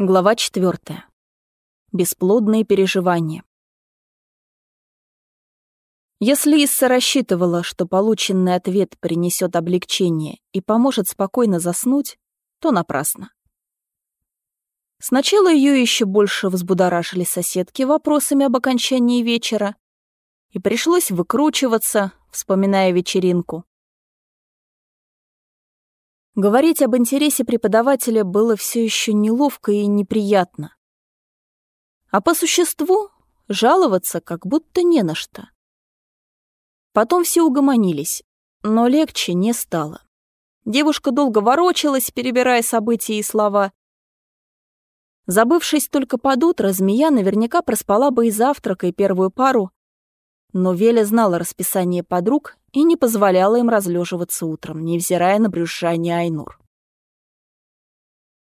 Глава четвертая. Бесплодные переживания. Если Исса рассчитывала, что полученный ответ принесет облегчение и поможет спокойно заснуть, то напрасно. Сначала ее еще больше взбудоражили соседки вопросами об окончании вечера, и пришлось выкручиваться, вспоминая вечеринку. Говорить об интересе преподавателя было все еще неловко и неприятно. А по существу жаловаться как будто не на что. Потом все угомонились, но легче не стало. Девушка долго ворочалась, перебирая события и слова. Забывшись только под утро, змея наверняка проспала бы и завтрак, и первую пару, но Веля знала расписание подруг и не позволяла им разлеживаться утром, невзирая на брюшание Айнур.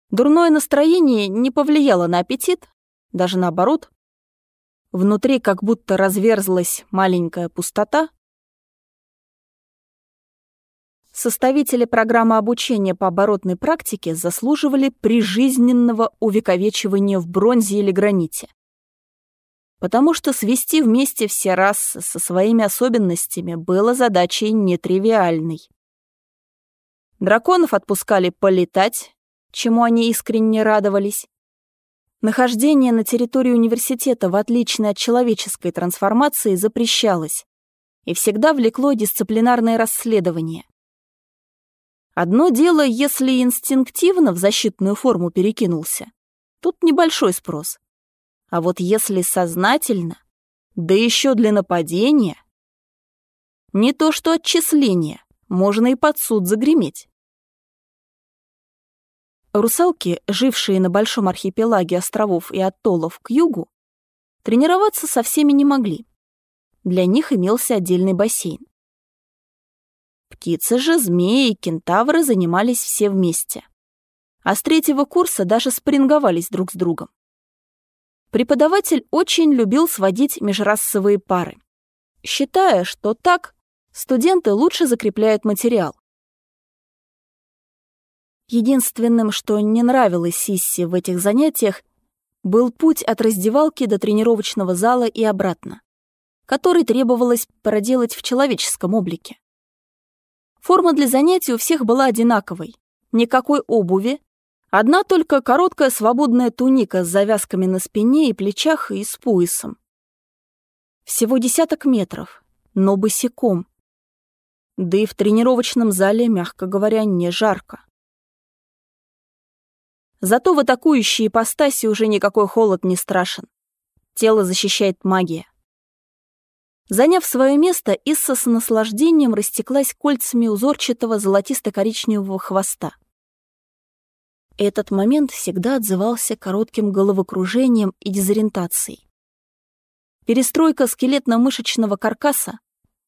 Дурное настроение не повлияло на аппетит, даже наоборот. Внутри как будто разверзлась маленькая пустота. Составители программы обучения по оборотной практике заслуживали прижизненного увековечивания в бронзе или граните потому что свести вместе все расы со своими особенностями было задачей нетривиальной. Драконов отпускали полетать, чему они искренне радовались. Нахождение на территории университета, в отличие от человеческой трансформации, запрещалось и всегда влекло дисциплинарное расследование. Одно дело, если инстинктивно в защитную форму перекинулся. Тут небольшой спрос. А вот если сознательно, да еще для нападения, не то что отчисление, можно и под суд загреметь. Русалки, жившие на большом архипелаге островов и атоллов к югу, тренироваться со всеми не могли. Для них имелся отдельный бассейн. Птицы же, змеи и кентавры занимались все вместе. А с третьего курса даже спарринговались друг с другом. Преподаватель очень любил сводить межрасовые пары, считая, что так студенты лучше закрепляют материал. Единственным, что не нравилось Сисси в этих занятиях, был путь от раздевалки до тренировочного зала и обратно, который требовалось проделать в человеческом облике. Форма для занятий у всех была одинаковой. Никакой обуви, Одна только короткая свободная туника с завязками на спине и плечах и с поясом. Всего десяток метров, но босиком. Да и в тренировочном зале, мягко говоря, не жарко. Зато в атакующей ипостаси уже никакой холод не страшен. Тело защищает магия. Заняв свое место, Исса с наслаждением растеклась кольцами узорчатого золотисто-коричневого хвоста. Этот момент всегда отзывался коротким головокружением и дезориентацией. Перестройка скелетно-мышечного каркаса,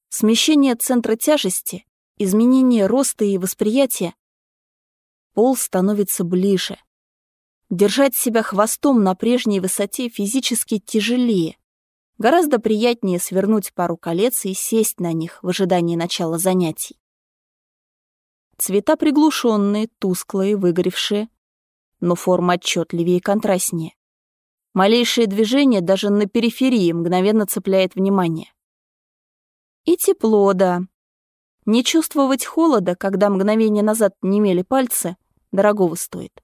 смещение центра тяжести, изменение роста и восприятия. Пол становится ближе. Держать себя хвостом на прежней высоте физически тяжелее. Гораздо приятнее свернуть пару колец и сесть на них в ожидании начала занятий. Цвета приглушенные, тусклые, выгоревшие, но форма отчетливее и контрастнее. Малейшее движение даже на периферии мгновенно цепляет внимание. И тепло, да. Не чувствовать холода, когда мгновение назад немели пальцы, дорогого стоит.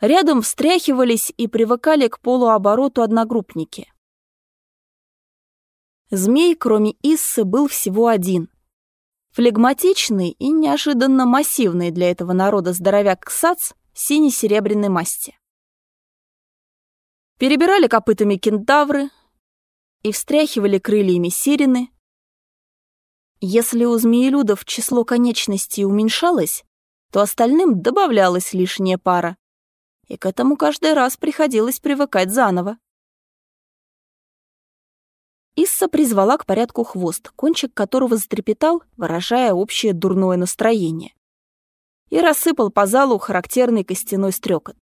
Рядом встряхивались и привыкали к полуобороту одногруппники. Змей, кроме Иссы, был всего один. Флегматичный и неожиданно массивный для этого народа здоровяк Ксац сине-серебряной масти. Перебирали копытами кентавры и встряхивали крыльями сирены. Если у змеелюдов число конечностей уменьшалось, то остальным добавлялась лишняя пара, и к этому каждый раз приходилось привыкать заново. Исса призвала к порядку хвост, кончик которого затрепетал, выражая общее дурное настроение. И рассыпал по залу характерный костяной стрекот.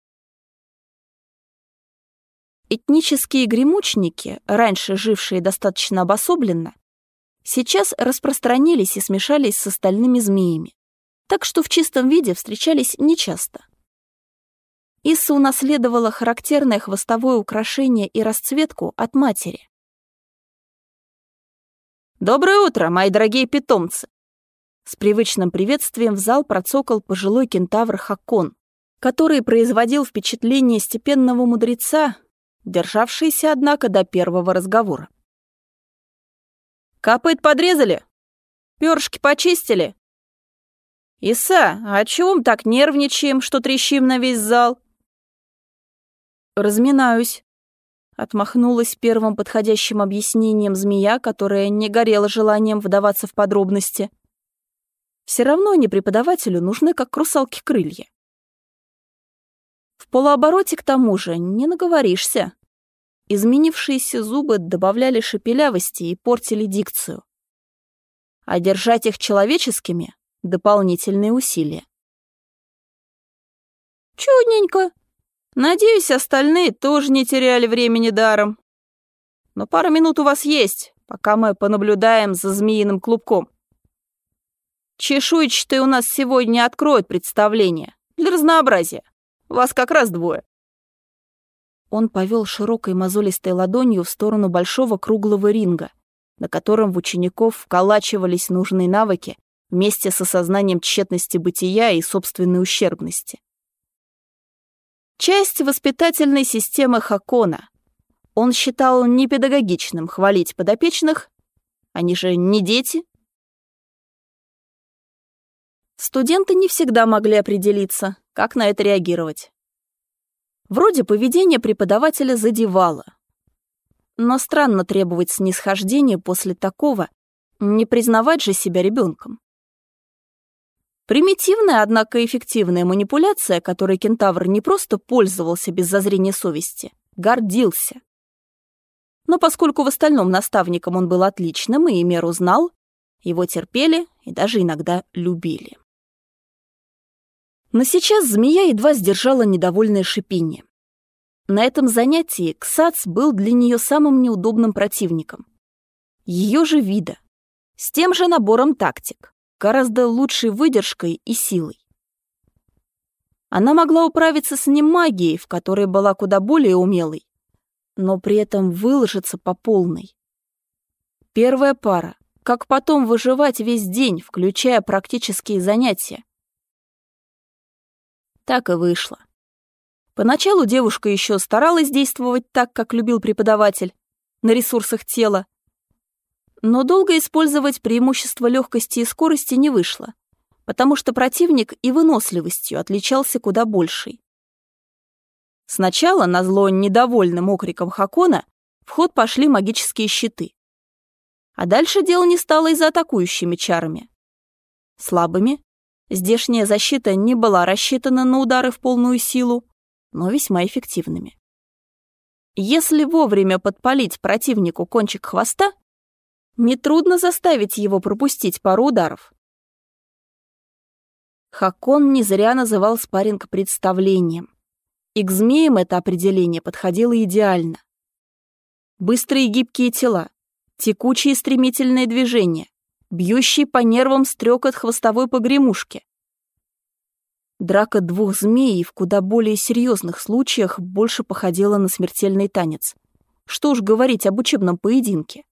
Этнические гремучники, раньше жившие достаточно обособленно, сейчас распространились и смешались с остальными змеями, так что в чистом виде встречались нечасто. Исса унаследовала характерное хвостовое украшение и расцветку от матери. «Доброе утро, мои дорогие питомцы!» С привычным приветствием в зал процокал пожилой кентавр Хакон, который производил впечатление степенного мудреца, державшийся, однако, до первого разговора. «Копыт подрезали? Пёршки почистили?» «Иса, а чего мы так нервничаем, что трещим на весь зал?» «Разминаюсь», — отмахнулась первым подходящим объяснением змея, которая не горела желанием вдаваться в подробности. Все равно они преподавателю нужны, как русалки крылья. В полуобороте, к тому же, не наговоришься. Изменившиеся зубы добавляли шепелявости и портили дикцию. А держать их человеческими — дополнительные усилия. «Чудненько. Надеюсь, остальные тоже не теряли времени даром. Но пара минут у вас есть, пока мы понаблюдаем за змеиным клубком. Чешуйчатый у нас сегодня откроет представление. Для разнообразия. Вас как раз двое. Он повел широкой мозолистой ладонью в сторону большого круглого ринга, на котором в учеников вколачивались нужные навыки вместе с осознанием тщетности бытия и собственной ущербности. Часть воспитательной системы Хакона. Он считал непедагогичным хвалить подопечных, они же не дети, Студенты не всегда могли определиться, как на это реагировать. Вроде поведение преподавателя задевало. Но странно требовать снисхождения после такого, не признавать же себя ребенком. Примитивная, однако эффективная манипуляция, которой кентавр не просто пользовался без зазрения совести, гордился. Но поскольку в остальном наставником он был отличным и меру знал, его терпели и даже иногда любили. Но сейчас змея едва сдержала недовольное шипение. На этом занятии Ксац был для нее самым неудобным противником. Ее же вида, с тем же набором тактик, гораздо лучшей выдержкой и силой. Она могла управиться с ним магией, в которой была куда более умелой, но при этом выложиться по полной. Первая пара. Как потом выживать весь день, включая практические занятия? Так и вышло. Поначалу девушка еще старалась действовать так, как любил преподаватель, на ресурсах тела. Но долго использовать преимущество легкости и скорости не вышло, потому что противник и выносливостью отличался куда большей. Сначала, на зло недовольным окриком Хакона, в ход пошли магические щиты. А дальше дело не стало и за атакующими чарами. Слабыми, Здешняя защита не была рассчитана на удары в полную силу, но весьма эффективными. Если вовремя подпалить противнику кончик хвоста, нетрудно заставить его пропустить пару ударов. Хакон не зря называл спарринг представлением. И к змеям это определение подходило идеально. Быстрые гибкие тела, текучие стремительные движения, бьющий по нервам стрекот хвостовой погремушки. Драка двух змей в куда более серьезных случаях больше походила на смертельный танец. Что уж говорить об учебном поединке.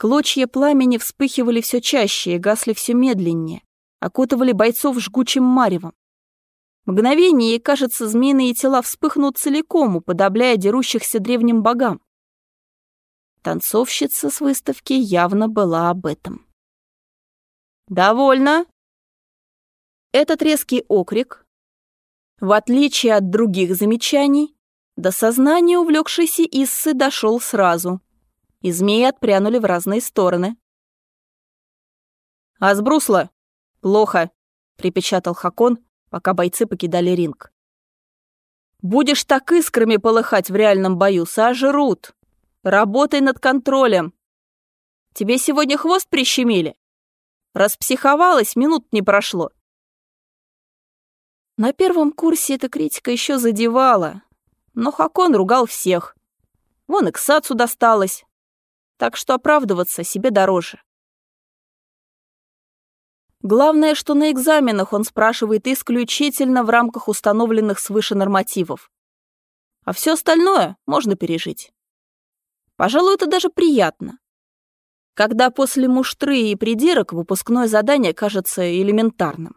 Клочья пламени вспыхивали все чаще и гасли все медленнее, окутывали бойцов жгучим маревом. Мгновение, и, кажется, змеиные тела вспыхнут целиком, уподобляя дерущихся древним богам. Танцовщица с выставки явно была об этом. «Довольно!» Этот резкий окрик, в отличие от других замечаний, до сознания увлекшейся Иссы дошел сразу, и змеи отпрянули в разные стороны. «А сбрусла? Плохо», — припечатал Хакон, пока бойцы покидали ринг. «Будешь так искрами полыхать в реальном бою, сожрут!» Работай над контролем. Тебе сегодня хвост прищемили? Распсиховалась, минут не прошло. На первом курсе эта критика еще задевала, но Хакон ругал всех. Вон и к Сацу досталось. Так что оправдываться себе дороже. Главное, что на экзаменах он спрашивает исключительно в рамках установленных свыше нормативов. А все остальное можно пережить. Пожалуй, это даже приятно. Когда после муштры и придирок выпускное задание кажется элементарным.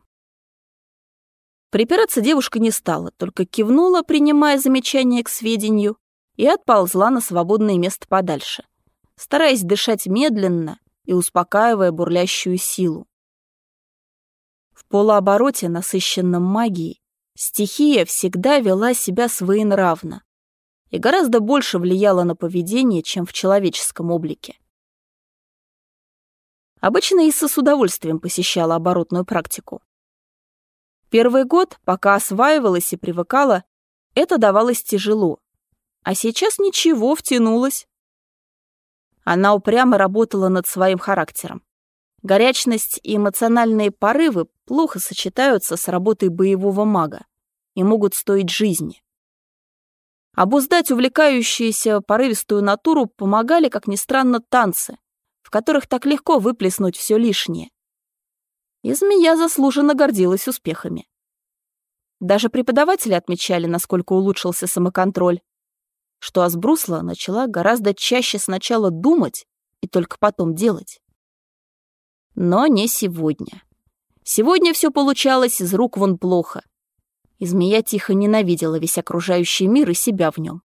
Припираться девушка не стала, только кивнула, принимая замечание к сведению, и отползла на свободное место подальше, стараясь дышать медленно и успокаивая бурлящую силу. В полуобороте, насыщенном магией, стихия всегда вела себя своенравно и гораздо больше влияла на поведение, чем в человеческом облике. Обычно Исса с удовольствием посещала оборотную практику. Первый год, пока осваивалась и привыкала, это давалось тяжело. А сейчас ничего, втянулась. Она упрямо работала над своим характером. Горячность и эмоциональные порывы плохо сочетаются с работой боевого мага и могут стоить жизни. Обуздать увлекающуюся порывистую натуру помогали, как ни странно, танцы, в которых так легко выплеснуть все лишнее. И змея заслуженно гордилась успехами. Даже преподаватели отмечали, насколько улучшился самоконтроль, что Асбрусла начала гораздо чаще сначала думать и только потом делать. Но не сегодня. Сегодня все получалось из рук вон плохо. И змея тихо ненавидела весь окружающий мир и себя в нем.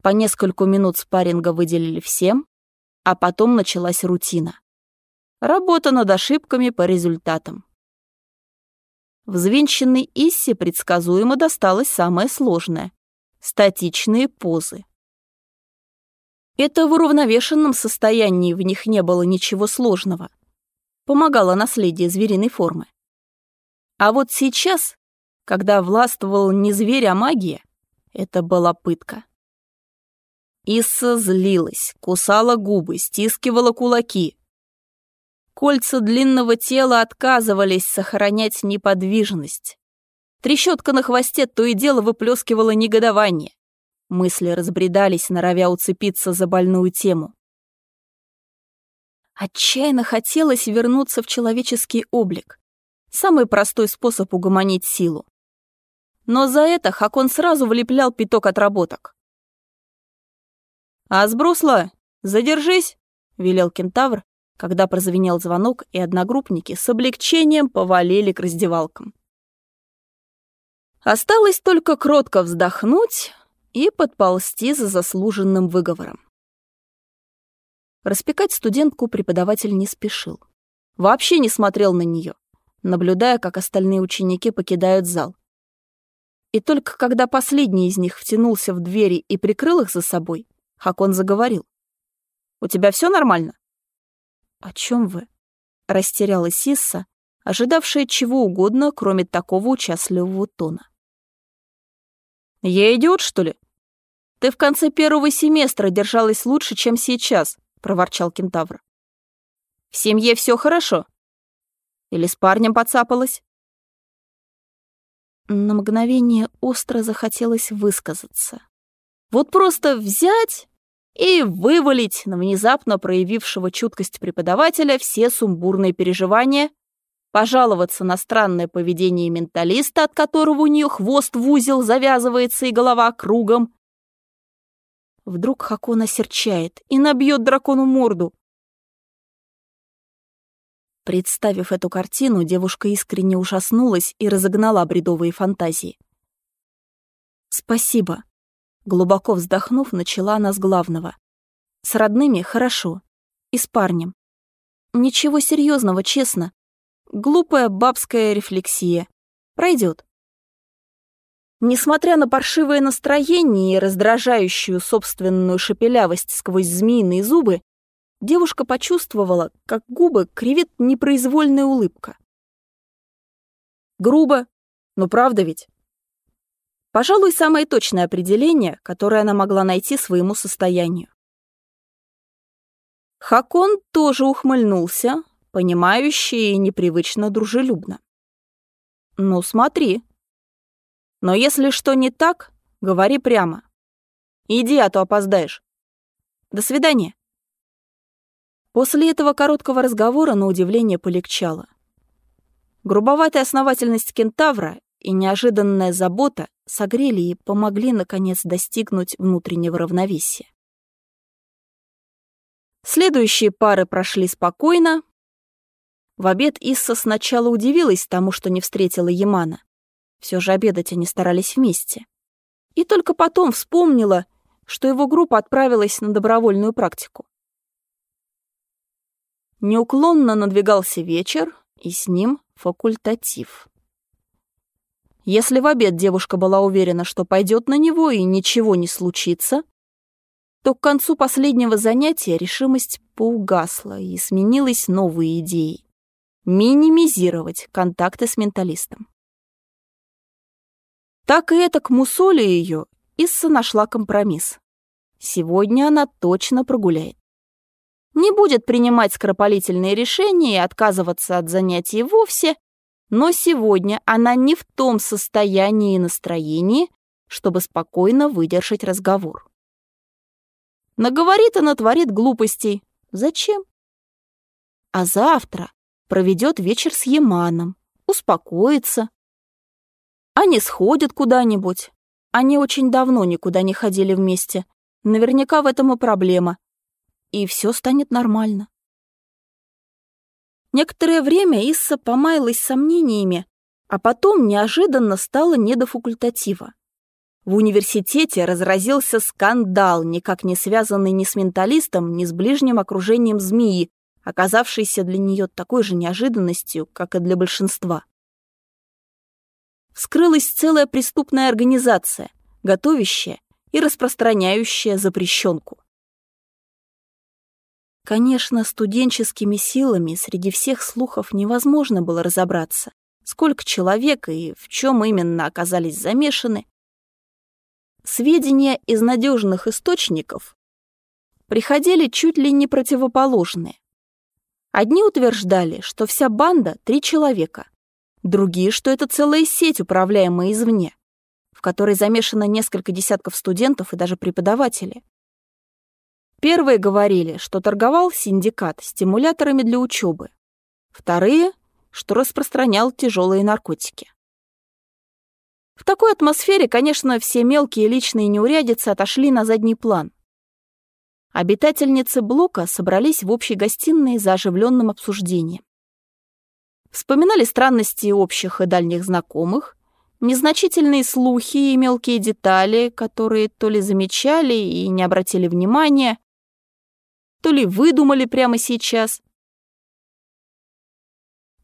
По нескольку минут спарринга выделили всем, а потом началась рутина. Работа над ошибками по результатам. Взвинченной Иссе предсказуемо досталось самое сложное — статичные позы. Это в уравновешенном состоянии в них не было ничего сложного. Помогало наследие звериной формы. А вот сейчас, когда властвовал не зверь, а магия, это была пытка. Исса злилась, кусала губы, стискивала кулаки. Кольца длинного тела отказывались сохранять неподвижность. Трещотка на хвосте то и дело выплескивала негодование. Мысли разбредались, норовя уцепиться за больную тему. Отчаянно хотелось вернуться в человеческий облик. Самый простой способ угомонить силу. Но за это Хакон сразу влеплял пяток отработок. «Асбрусла, задержись!» — велел кентавр, когда прозвенел звонок, и одногруппники с облегчением повалили к раздевалкам. Осталось только кротко вздохнуть, и подползти за заслуженным выговором. Распекать студентку преподаватель не спешил. Вообще не смотрел на нее, наблюдая, как остальные ученики покидают зал. И только когда последний из них втянулся в двери и прикрыл их за собой, Хакон заговорил. «У тебя все нормально?» «О чем вы?» — растерялась Сисса, ожидавшая чего угодно, кроме такого участливого тона. «Я идиот, что ли?» «Ты в конце первого семестра держалась лучше, чем сейчас», — проворчал кентавр. «В семье все хорошо? Или с парнем подцапалась?» На мгновение остро захотелось высказаться. Вот просто взять и вывалить на внезапно проявившего чуткость преподавателя все сумбурные переживания пожаловаться на странное поведение менталиста, от которого у нее хвост в узел завязывается и голова кругом. Вдруг Хакон осерчает и набьет дракону морду. Представив эту картину, девушка искренне ужаснулась и разогнала бредовые фантазии. «Спасибо», — глубоко вздохнув, начала она с главного. «С родными хорошо. И с парнем. Ничего серьезного, честно. Глупая бабская рефлексия. Пройдет. Несмотря на паршивое настроение и раздражающую собственную шепелявость сквозь змеиные зубы, девушка почувствовала, как губы кривит непроизвольная улыбка. Грубо, но правда ведь? Пожалуй, самое точное определение, которое она могла найти своему состоянию. Хакон тоже ухмыльнулся, понимающе и непривычно дружелюбно. «Ну, смотри. Но если что не так, говори прямо. Иди, а то опоздаешь. До свидания». После этого короткого разговора на удивление полегчало. Грубоватая основательность кентавра и неожиданная забота согрели и помогли, наконец, достигнуть внутреннего равновесия. Следующие пары прошли спокойно. В обед Исса сначала удивилась тому, что не встретила Ямана. Все же обедать они старались вместе. И только потом вспомнила, что его группа отправилась на добровольную практику. Неуклонно надвигался вечер, и с ним факультатив. Если в обед девушка была уверена, что пойдет на него и ничего не случится, то к концу последнего занятия решимость поугасла и сменилась новой идеей — минимизировать контакты с менталистом. Так и это к мусоле ее Исса нашла компромисс. Сегодня она точно прогуляет. Не будет принимать скоропалительные решения и отказываться от занятий вовсе, но сегодня она не в том состоянии и настроении, чтобы спокойно выдержать разговор. Наговорит и натворит глупостей. Зачем? А завтра проведет вечер с Яманом, успокоится. Они сходят куда-нибудь. Они очень давно никуда не ходили вместе. Наверняка в этом и проблема. И все станет нормально. Некоторое время Исса помаялась сомнениями, а потом неожиданно стала не до факультатива. В университете разразился скандал, никак не связанный ни с менталистом, ни с ближним окружением змеи, оказавшийся для нее такой же неожиданностью, как и для большинства. Вскрылась целая преступная организация, готовящая и распространяющая запрещенку. Конечно, студенческими силами среди всех слухов невозможно было разобраться, сколько человек и в чем именно оказались замешаны, сведения из надежных источников приходили чуть ли не противоположные. Одни утверждали, что вся банда — три человека, другие, что это целая сеть, управляемая извне, в которой замешано несколько десятков студентов и даже преподавателей. Первые говорили, что торговал синдикат стимуляторами для учебы. Вторые, что распространял тяжелые наркотики. В такой атмосфере, конечно, все мелкие личные неурядицы отошли на задний план. Обитательницы блока собрались в общей гостиной за оживленным обсуждением. Вспоминали странности общих и дальних знакомых, незначительные слухи и мелкие детали, которые то ли замечали и не обратили внимания, то ли выдумали прямо сейчас.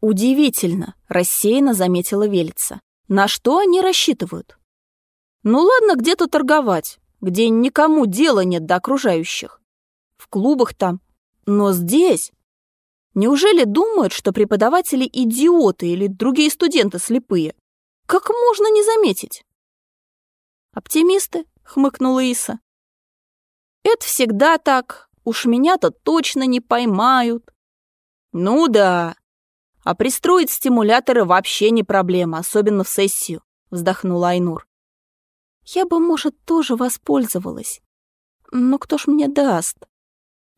Удивительно, рассеянно заметила Велица. На что они рассчитывают? Ну ладно, где-то торговать, где никому дела нет до окружающих. В клубах там. Но здесь... Неужели думают, что преподаватели идиоты или другие студенты слепые? Как можно не заметить? Оптимисты, хмыкнула Иса. Это всегда так. Уж меня-то точно не поймают. Ну да, а пристроить стимуляторы вообще не проблема, особенно в сессию, вздохнула Айнур. Я бы, может, тоже воспользовалась. Но кто ж мне даст?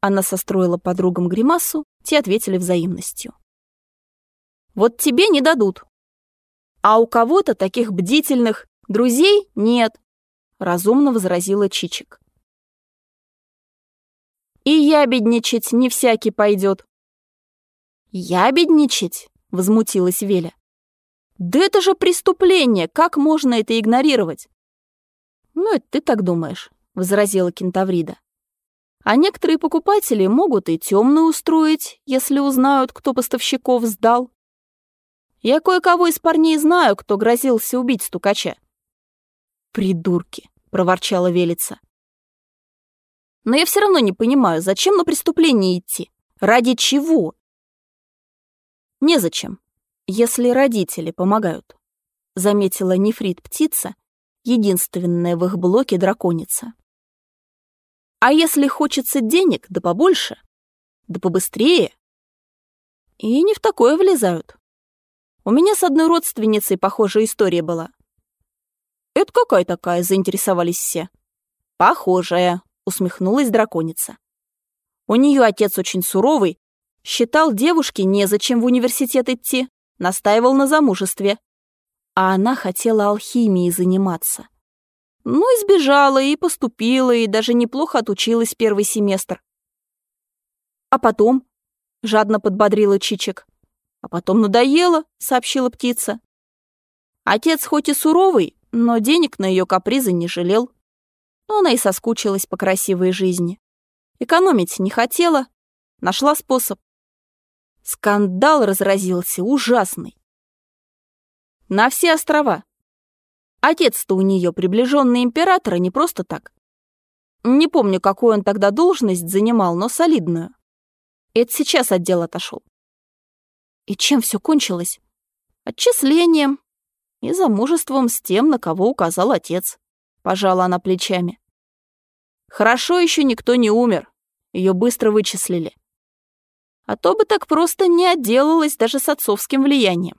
Она состроила подругам гримасу, те ответили взаимностью. Вот тебе не дадут. А у кого-то таких бдительных друзей нет, разумно возразила Чичик. И ябедничать не всякий пойдет, «Ябедничать?» — возмутилась Веля. «Да это же преступление! Как можно это игнорировать?» «Ну, это ты так думаешь», — возразила Кентаврида. «А некоторые покупатели могут и темную устроить, если узнают, кто поставщиков сдал. Я кое-кого из парней знаю, кто грозился убить стукача». «Придурки!» — проворчала Велица. «Но я все равно не понимаю, зачем на преступление идти? Ради чего?» Незачем, если родители помогают, заметила нефрит птица, единственная в их блоке драконица. А если хочется денег, да побольше, да побыстрее? И не в такое влезают. У меня с одной родственницей похожая история была. «Это какая такая?» — заинтересовались все. «Похожая», — усмехнулась драконица. У нее отец очень суровый, считал девушке незачем в университет идти, настаивал на замужестве. А она хотела алхимией заниматься. Ну, и сбежала, и поступила, и даже неплохо отучилась первый семестр. А потом, жадно подбодрила Чичик. А потом надоело, сообщила птица. Отец хоть и суровый, но денег на ее капризы не жалел. Но она и соскучилась по красивой жизни. Экономить не хотела, нашла способ. Скандал разразился ужасный. На все острова. Отец-то у нее приближенный императора не просто так. Не помню, какую он тогда должность занимал, но солидную. Это сейчас отдел отошел. И чем все кончилось? Отчислением и замужеством с тем, на кого указал отец. Пожала она плечами. Хорошо еще никто не умер. Ее быстро вычислили. А то бы так просто не отделалась даже с отцовским влиянием.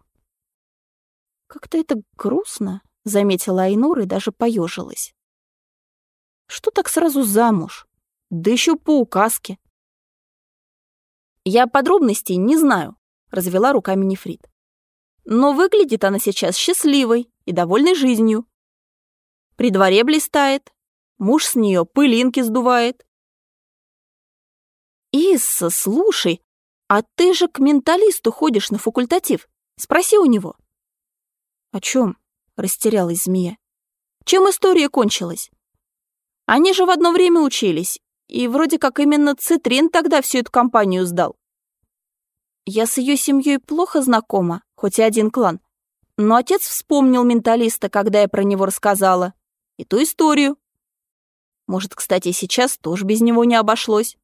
Как-то это грустно, заметила Айнур и даже поежилась. Что так сразу замуж? Да еще по указке. Я подробностей не знаю, развела руками Нефрит. Но выглядит она сейчас счастливой и довольной жизнью. При дворе блистает, муж с нее пылинки сдувает. «Исса, слушай, а ты же к менталисту ходишь на факультатив. Спроси у него». «О чем?» — растерялась змея. «Чем история кончилась? Они же в одно время учились, и вроде как именно Цитрин тогда всю эту компанию сдал. Я с ее семьей плохо знакома, хоть и один клан. Но отец вспомнил менталиста, когда я про него рассказала. И ту историю. Может, кстати, сейчас тоже без него не обошлось.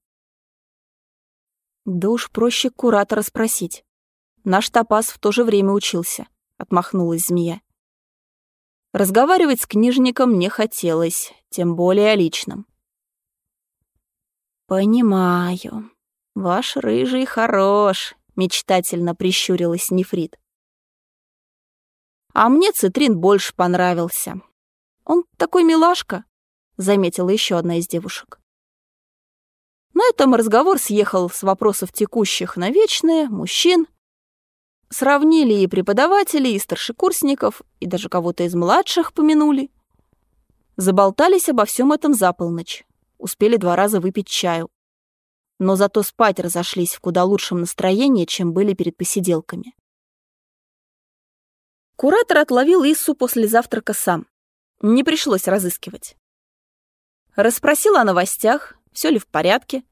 Да уж проще куратора спросить. Наш топаз в то же время учился, отмахнулась змея. Разговаривать с книжником не хотелось, тем более о личном. «Понимаю. Ваш рыжий хорош», — мечтательно прищурилась Нефрит. «А мне Цитрин больше понравился. Он такой милашка», — заметила еще одна из девушек. На этом разговор съехал с вопросов текущих на вечные, мужчин. Сравнили и преподавателей, и старшекурсников, и даже кого-то из младших помянули. Заболтались обо всем этом за полночь. Успели два раза выпить чаю. Но зато спать разошлись в куда лучшем настроении, чем были перед посиделками. Куратор отловил Иссу после завтрака сам. Не пришлось разыскивать. Расспросил о новостях, все ли в порядке.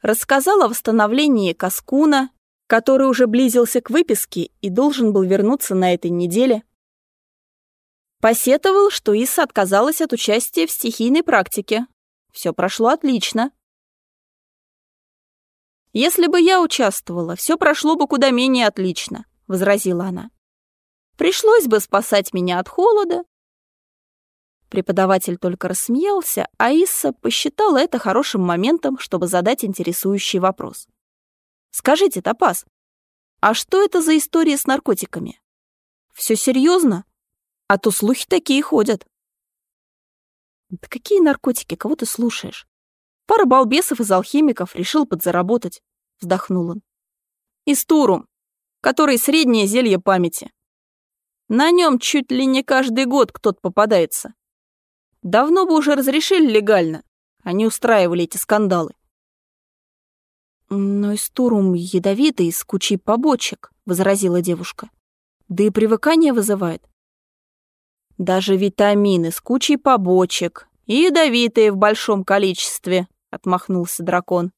Рассказал о восстановлении Каскуна, который уже близился к выписке и должен был вернуться на этой неделе. Посетовал, что Иса отказалась от участия в стихийной практике. Все прошло отлично. «Если бы я участвовала, все прошло бы куда менее отлично», — возразила она. «Пришлось бы спасать меня от холода, Преподаватель только рассмеялся, а Исса посчитала это хорошим моментом, чтобы задать интересующий вопрос. «Скажите, Топас, а что это за история с наркотиками? Все серьезно? А то слухи такие ходят». «Да какие наркотики? Кого ты слушаешь? Пара балбесов из алхимиков решил подзаработать», — вздохнул он. «Истурум, который среднее зелье памяти. На нем чуть ли не каждый год кто-то попадается. Давно бы уже разрешили легально, а не устраивали эти скандалы. «Но истурум ядовитый, с кучей побочек», — возразила девушка. «Да и привыкание вызывает». «Даже витамины с кучей побочек и ядовитые в большом количестве», — отмахнулся дракон.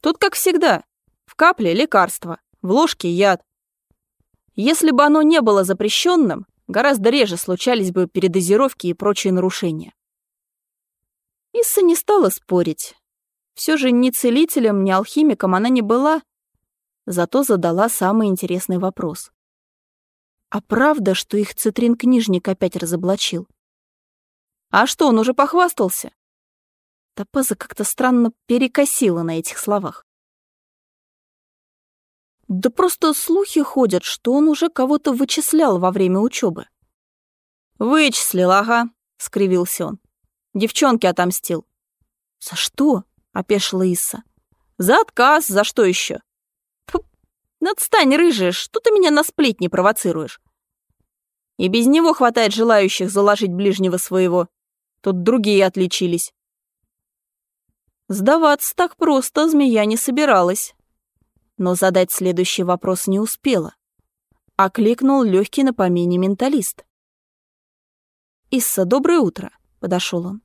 «Тут как всегда. В капле лекарство, в ложке яд. Если бы оно не было запрещенным, гораздо реже случались бы передозировки и прочие нарушения. Исса не стала спорить. Все же ни целителем, ни алхимиком она не была, зато задала самый интересный вопрос. А правда, что их цитрин-книжник опять разоблачил? А что, он уже похвастался? Топаза как-то странно перекосила на этих словах. Да просто слухи ходят, что он уже кого-то вычислял во время учебы. «Вычислил, ага», — скривился он. «Девчонке отомстил». «За что?» — опешила Исса. За отказ, за что еще? Надстань, рыжая, что ты меня на сплетни провоцируешь? И без него хватает желающих заложить ближнего своего. Тут другие отличились. Сдаваться так просто змея не собиралась. Но задать следующий вопрос не успела. Окликнул легкий на помине менталист. «Исса, доброе утро», — подошел он.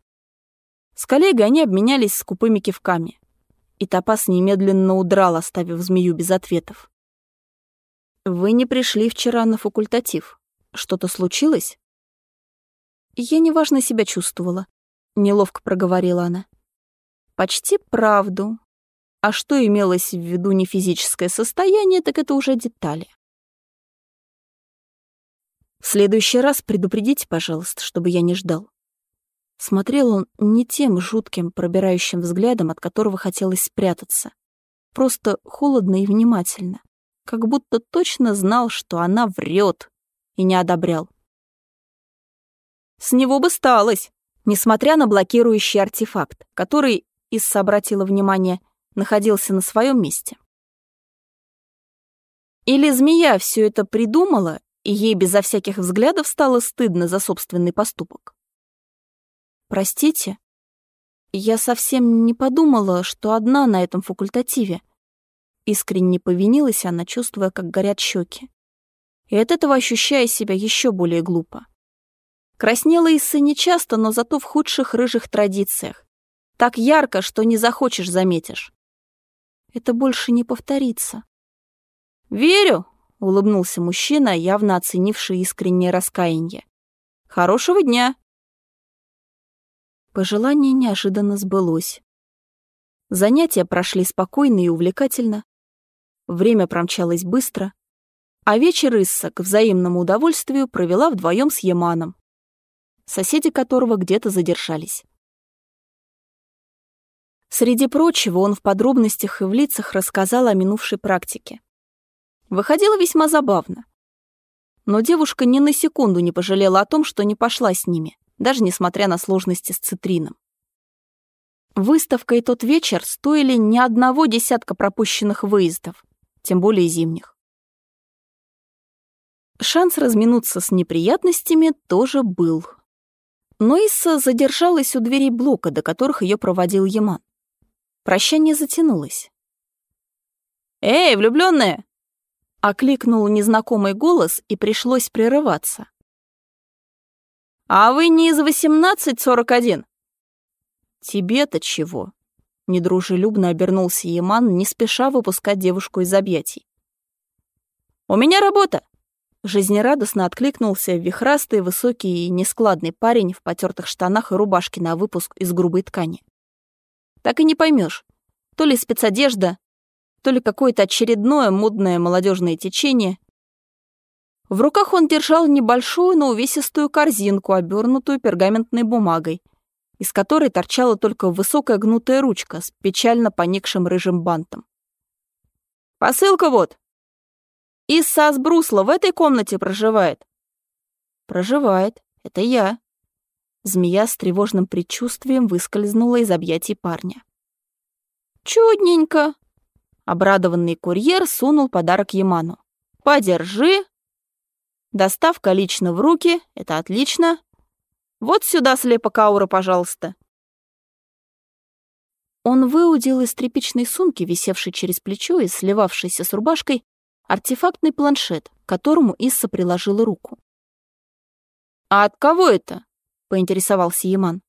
С коллегой они обменялись скупыми кивками. И Топас немедленно удрал, оставив змею без ответов. «Вы не пришли вчера на факультатив. Что-то случилось?» «Я неважно себя чувствовала», — неловко проговорила она. «Почти правду. А что имелось в виду не физическое состояние, так это уже детали. В следующий раз предупредите, пожалуйста, чтобы я не ждал. Смотрел он не тем жутким, пробирающим взглядом, от которого хотелось спрятаться. Просто холодно и внимательно как будто точно знал, что она врет, и не одобрял. С него бы сталось, несмотря на блокирующий артефакт, который, Исса обратила внимание, находился на своем месте. Или змея все это придумала, и ей безо всяких взглядов стало стыдно за собственный поступок. «Простите, я совсем не подумала, что одна на этом факультативе», Искренне повинилась она, чувствуя, как горят щеки. И от этого ощущая себя еще более глупо. Краснела Исса нечасто, но зато в худших рыжих традициях. Так ярко, что не захочешь, заметишь. Это больше не повторится. «Верю», — улыбнулся мужчина, явно оценивший искреннее раскаяние. «Хорошего дня!» Пожелание неожиданно сбылось. Занятия прошли спокойно и увлекательно. Время промчалось быстро, а вечер Исса к взаимному удовольствию провела вдвоем с Яманом, соседи которого где-то задержались. Среди прочего, он в подробностях и в лицах рассказал о минувшей практике. Выходило весьма забавно. Но девушка ни на секунду не пожалела о том, что не пошла с ними, даже несмотря на сложности с цитрином. Выставка и тот вечер стоили ни одного десятка пропущенных выездов тем более зимних. Шанс разминуться с неприятностями тоже был. Но Исса задержалась у дверей блока, до которых ее проводил Яман. Прощание затянулось. «Эй, влюбленная! окликнул незнакомый голос, и пришлось прерываться. «А вы не из 1841?» «Тебе-то чего?» Недружелюбно обернулся Яман, не спеша выпускать девушку из объятий. «У меня работа!» Жизнерадостно откликнулся вихрастый, высокий и нескладный парень в потертых штанах и рубашке на выпуск из грубой ткани. Так и не поймешь, то ли спецодежда, то ли какое-то очередное модное молодежное течение. В руках он держал небольшую, но увесистую корзинку, обернутую пергаментной бумагой, из которой торчала только высокая гнутая ручка с печально поникшим рыжим бантом. «Посылка вот!» «Исса Асбрусла в этой комнате проживает?» «Проживает. Это я». Змея с тревожным предчувствием выскользнула из объятий парня. «Чудненько!» Обрадованный курьер сунул подарок Яману. «Подержи!» Доставка лично в руки, это отлично. Вот сюда, слепокаура, пожалуйста». Он выудил из тряпичной сумки, висевшей через плечо и сливавшейся с рубашкой, артефактный планшет, к которому Исса приложила руку. «А от кого это?» — поинтересовался Яман.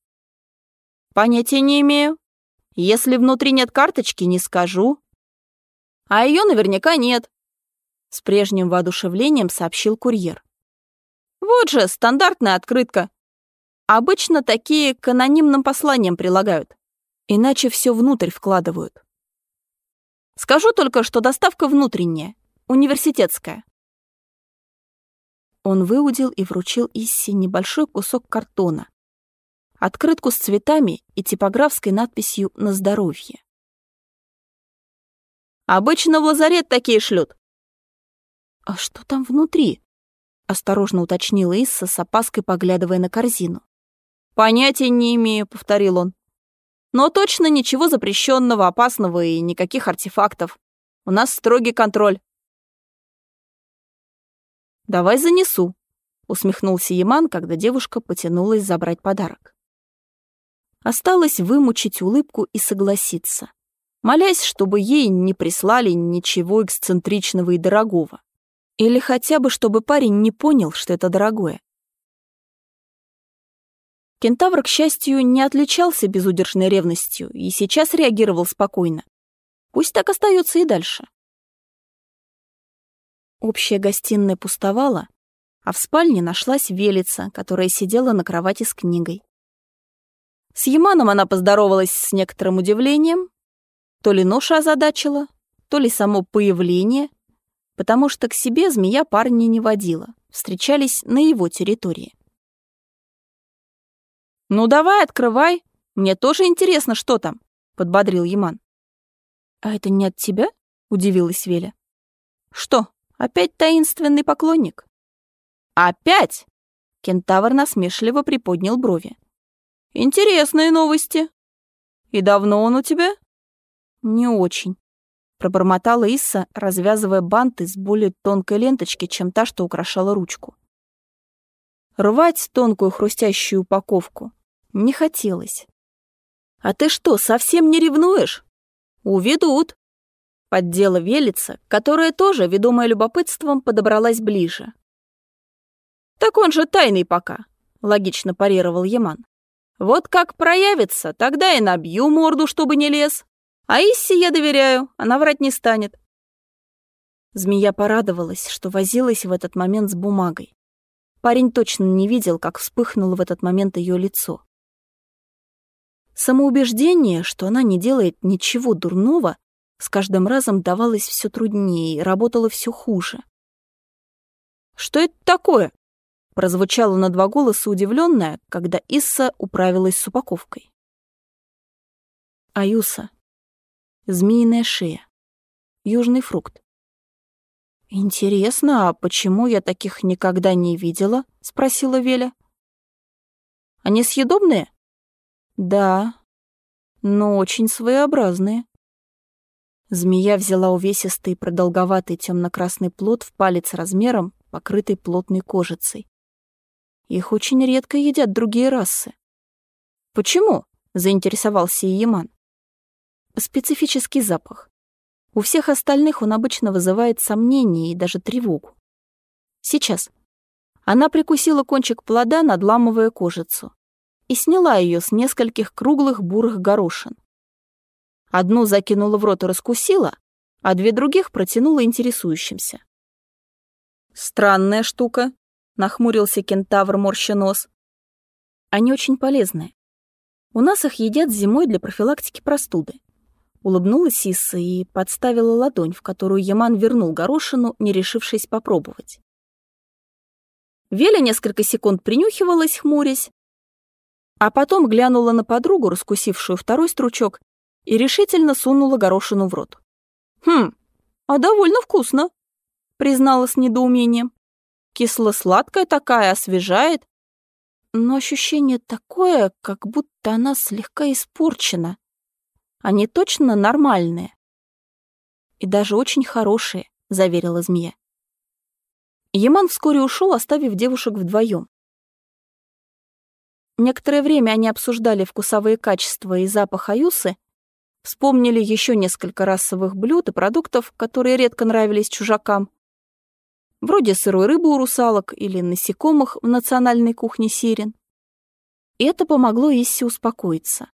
«Понятия не имею. Если внутри нет карточки, не скажу. А ее наверняка нет», — с прежним воодушевлением сообщил курьер. «Вот же, стандартная открытка. Обычно такие к анонимным посланиям прилагают, иначе все внутрь вкладывают. Скажу только, что доставка внутренняя, университетская. Он выудил и вручил Исси небольшой кусок картона, открытку с цветами и типографской надписью «На здоровье». «Обычно в лазарет такие шлют». «А что там внутри?» — осторожно уточнила Исса с опаской, поглядывая на корзину. «Понятия не имею», — повторил он. Но точно ничего запрещенного, опасного и никаких артефактов. У нас строгий контроль. «Давай занесу», — усмехнулся Яман, когда девушка потянулась забрать подарок. Осталось вымучить улыбку и согласиться, молясь, чтобы ей не прислали ничего эксцентричного и дорогого. Или хотя бы, чтобы парень не понял, что это дорогое. Кентавр, к счастью, не отличался безудержной ревностью и сейчас реагировал спокойно. Пусть так остается и дальше. Общая гостиная пустовала, а в спальне нашлась Велица, которая сидела на кровати с книгой. С Яманом она поздоровалась с некоторым удивлением. То ли ноша озадачила, то ли само появление, потому что к себе змея парня не водила, встречались на его территории. «Ну давай, открывай, мне тоже интересно, что там», — подбодрил Яман. «А это не от тебя?» — удивилась Веля. «Что, опять таинственный поклонник?» «Опять?» — кентавр насмешливо приподнял брови. Интересные новости. И давно он у тебя? Не очень. Пробормотала Исса, развязывая бант из более тонкой ленточки, чем та, что украшала ручку. Рвать тонкую хрустящую упаковку не хотелось. «А ты что, совсем не ревнуешь?» «Уведут», — поддела велица, которая тоже, ведомая любопытством, подобралась ближе. «Так он же тайный пока», — логично парировал Яман. Вот как проявится, тогда и набью морду, чтобы не лез. А Исси я доверяю, она врать не станет. Змея порадовалась, что возилась в этот момент с бумагой. Парень точно не видел, как вспыхнуло в этот момент ее лицо. Самоубеждение, что она не делает ничего дурного, с каждым разом давалось все труднее и работало все хуже. «Что это такое?» прозвучало на два голоса удивленная, когда Исса управилась с упаковкой. Аюса. Змеиная шея. Южный фрукт. «Интересно, а почему я таких никогда не видела?» — спросила Веля. «Они съедобные?» «Да, но очень своеобразные». Змея взяла увесистый продолговатый темно-красный плод в палец размером, покрытый плотной кожицей. Их очень редко едят другие расы. Почему? заинтересовался Яман. Специфический запах. У всех остальных он обычно вызывает сомнения и даже тревогу. Сейчас. Она прикусила кончик плода, надламывая кожицу, и сняла ее с нескольких круглых бурых горошин. Одну закинула в рот и раскусила, а две других протянула интересующимся. «Странная штука», нахмурился кентавр морща нос. Они очень полезны. У нас их едят зимой для профилактики простуды. Улыбнулась Исса и подставила ладонь, в которую Яман вернул горошину, не решившись попробовать. Веля несколько секунд принюхивалась, хмурясь, а потом глянула на подругу, раскусившую второй стручок, и решительно сунула горошину в рот. «Хм, а довольно вкусно», — признала с недоумением. Кисло-сладкая такая, освежает. Но ощущение такое, как будто она слегка испорчена. Они точно нормальные. И даже очень хорошие, заверила змея. Яман вскоре ушел, оставив девушек вдвоем. Некоторое время они обсуждали вкусовые качества и запах аюсы, вспомнили еще несколько расовых блюд и продуктов, которые редко нравились чужакам, вроде сырой рыбы у русалок или насекомых в национальной кухне сирен. И это помогло Иссе успокоиться.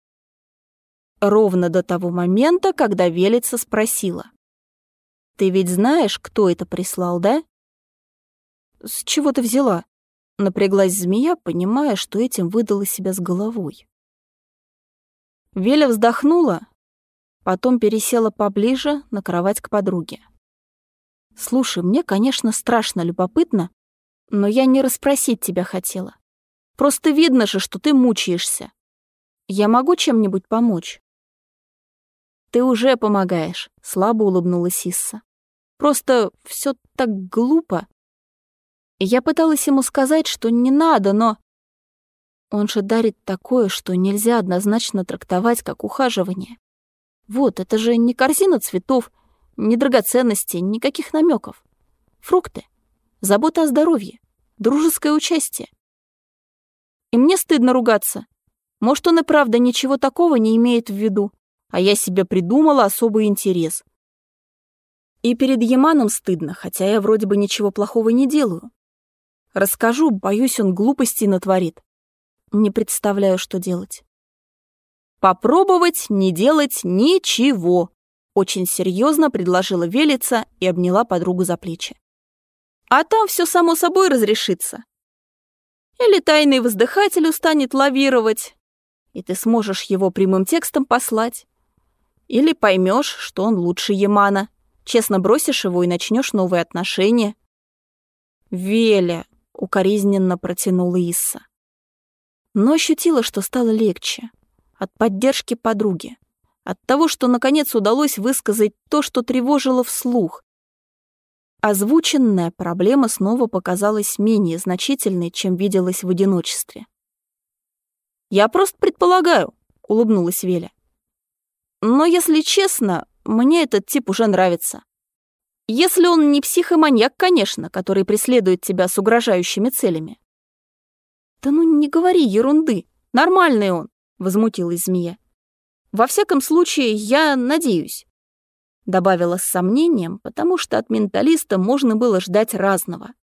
Ровно до того момента, когда Велица спросила. «Ты ведь знаешь, кто это прислал, да?» «С чего ты взяла?» Напряглась змея, понимая, что этим выдала себя с головой. Веля вздохнула, потом пересела поближе на кровать к подруге. Слушай, мне, конечно, страшно любопытно, но я не расспросить тебя хотела. Просто видно же, что ты мучаешься. Я могу чем-нибудь помочь? Ты уже помогаешь, слабо улыбнулась Исса. Просто все так глупо. Я пыталась ему сказать, что не надо, но... Он же дарит такое, что нельзя однозначно трактовать как ухаживание. Вот, это же не корзина цветов, не драгоценности, никаких намеков. Фрукты, забота о здоровье, дружеское участие. И мне стыдно ругаться. Может, он и правда ничего такого не имеет в виду, а я себе придумала особый интерес. И перед Яманом стыдно, хотя я вроде бы ничего плохого не делаю. Расскажу, боюсь, он глупостей натворит. Не представляю, что делать. Попробовать не делать ничего, очень серьезно предложила Велица и обняла подругу за плечи. А там все само собой разрешится. Или тайный воздыхатель устанет лавировать, и ты сможешь его прямым текстом послать. Или поймешь, что он лучше Ямана. Честно бросишь его и начнешь новые отношения. «Веля!» — укоризненно протянула Исса. Но ощутила, что стало легче. От поддержки подруги. От того, что наконец удалось высказать то, что тревожило вслух. Озвученная проблема снова показалась менее значительной, чем виделась в одиночестве. «Я просто предполагаю», — улыбнулась Веля. «Но, если честно, мне этот тип уже нравится. Если он не психоманьяк, конечно, который преследует тебя с угрожающими целями». «Да ну не говори ерунды, нормальный он», — возмутилась змея. «Во всяком случае, я надеюсь», — добавила с сомнением, потому что от менталиста можно было ждать разного.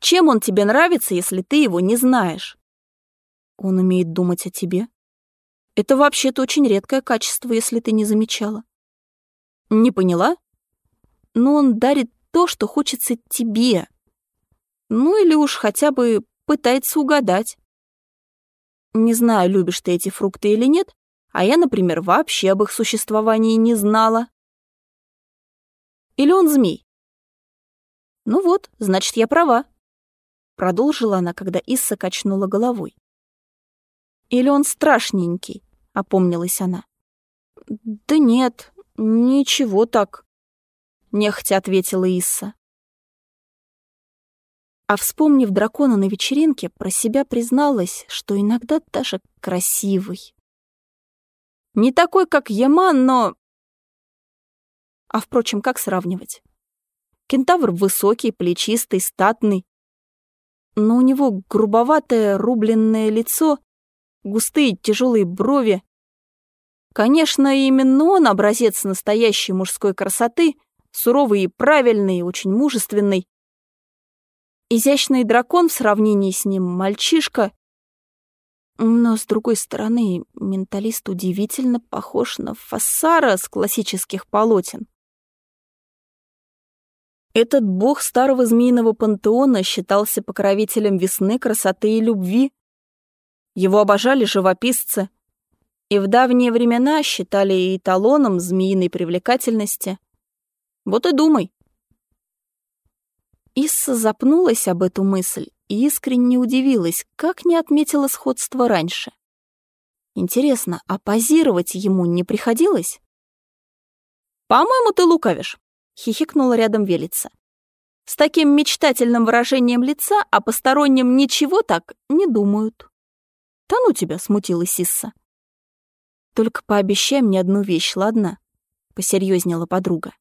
«Чем он тебе нравится, если ты его не знаешь?» Он умеет думать о тебе. Это вообще-то очень редкое качество, если ты не замечала. Не поняла? Но он дарит то, что хочется тебе. Ну или уж хотя бы пытается угадать. Не знаю, любишь ты эти фрукты или нет, а я, например, вообще об их существовании не знала. Или он змей? Ну вот, значит, я права. Продолжила она, когда Исса качнула головой. Или он страшненький?» — опомнилась она. «Да нет, ничего так», — нехотя ответила Исса. А вспомнив дракона на вечеринке, про себя призналась, что иногда даже красивый. Не такой, как Яман, но... А впрочем, как сравнивать? Кентавр высокий, плечистый, статный. Но у него грубоватое рубленное лицо густые тяжелые брови. Конечно, именно он образец настоящей мужской красоты, суровый и правильный, очень мужественный. Изящный дракон в сравнении с ним мальчишка. Но, с другой стороны, менталист удивительно похож на Фассара с классических полотен. Этот бог старого змеиного пантеона считался покровителем весны, красоты и любви. Его обожали живописцы и в давние времена считали эталоном змеиной привлекательности. Вот и думай. Исса запнулась об эту мысль и искренне удивилась, как не отметила сходство раньше. Интересно, а позировать ему не приходилось? «По-моему, ты лукавишь», — хихикнула рядом Велица. «С таким мечтательным выражением лица о постороннем ничего так не думают». «Да ну тебя!» — смутилась Сисса. «Только пообещай мне одну вещь, ладно?» — посерьезнела подруга.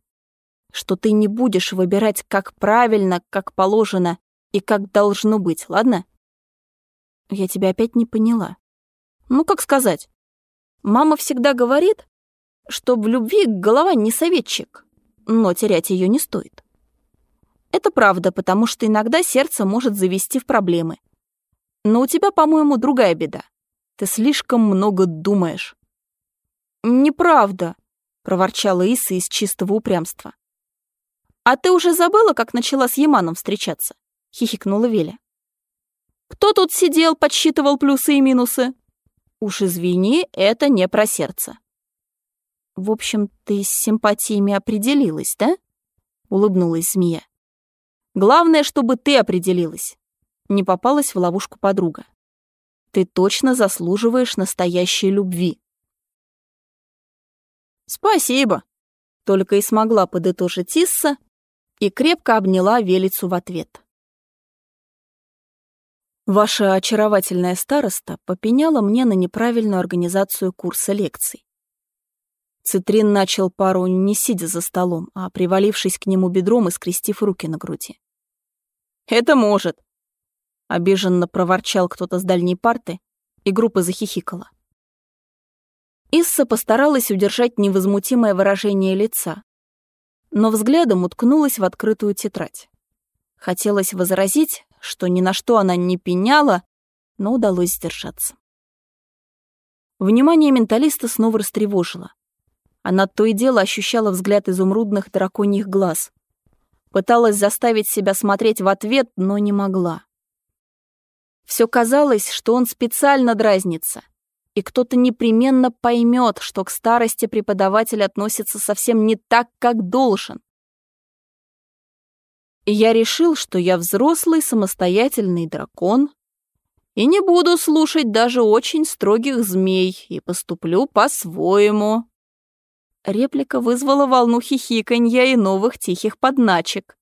«Что ты не будешь выбирать, как правильно, как положено и как должно быть, ладно?» Я тебя опять не поняла. Ну, как сказать? Мама всегда говорит, что в любви голова не советчик, но терять ее не стоит. Это правда, потому что иногда сердце может завести в проблемы, но у тебя, по-моему, другая беда. Ты слишком много думаешь». «Неправда», — проворчала Иса из чистого упрямства. «А ты уже забыла, как начала с Яманом встречаться?» — хихикнула Веля. «Кто тут сидел, подсчитывал плюсы и минусы?» «Уж извини, это не про сердце». «В общем, ты с симпатиями определилась, да?» — улыбнулась змея. «Главное, чтобы ты определилась не попалась в ловушку подруга. Ты точно заслуживаешь настоящей любви. Спасибо, только и смогла подытожить Тисса и крепко обняла Велицу в ответ. Ваша очаровательная староста попеняла мне на неправильную организацию курса лекций. Цитрин начал пару не сидя за столом, а привалившись к нему бедром и скрестив руки на груди. «Это может!» — обиженно проворчал кто-то с дальней парты, и группа захихикала. Исса постаралась удержать невозмутимое выражение лица, но взглядом уткнулась в открытую тетрадь. Хотелось возразить, что ни на что она не пеняла, но удалось сдержаться. Внимание менталиста снова растревожило. Она то и дело ощущала взгляд изумрудных драконьих глаз. Пыталась заставить себя смотреть в ответ, но не могла. Все казалось, что он специально дразнится, и кто-то непременно поймет, что к старости преподаватель относится совсем не так, как должен. И я решил, что я взрослый самостоятельный дракон и не буду слушать даже очень строгих змей и поступлю по-своему. Реплика вызвала волну хихиканья и новых тихих подначек.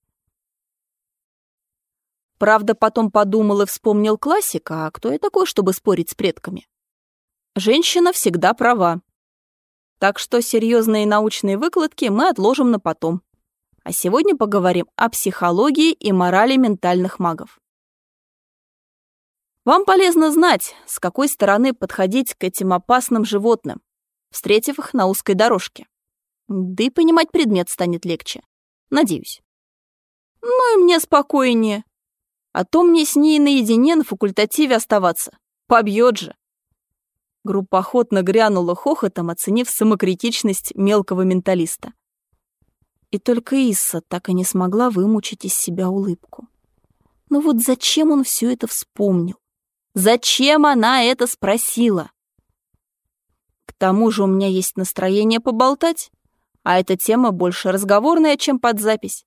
Правда, потом подумал и вспомнил классика, а кто я такой, чтобы спорить с предками? Женщина всегда права. Так что серьезные научные выкладки мы отложим на потом. А сегодня поговорим о психологии и морали ментальных магов. Вам полезно знать, с какой стороны подходить к этим опасным животным, встретив их на узкой дорожке. Да и понимать предмет станет легче. Надеюсь. Ну и мне спокойнее. А то мне с ней наедине на факультативе оставаться. Побьет же. Группа охотно грянула хохотом, оценив самокритичность мелкого менталиста. И только Исса так и не смогла вымучить из себя улыбку. Но вот зачем он все это вспомнил? Зачем она это спросила? К тому же у меня есть настроение поболтать, а эта тема больше разговорная, чем под запись.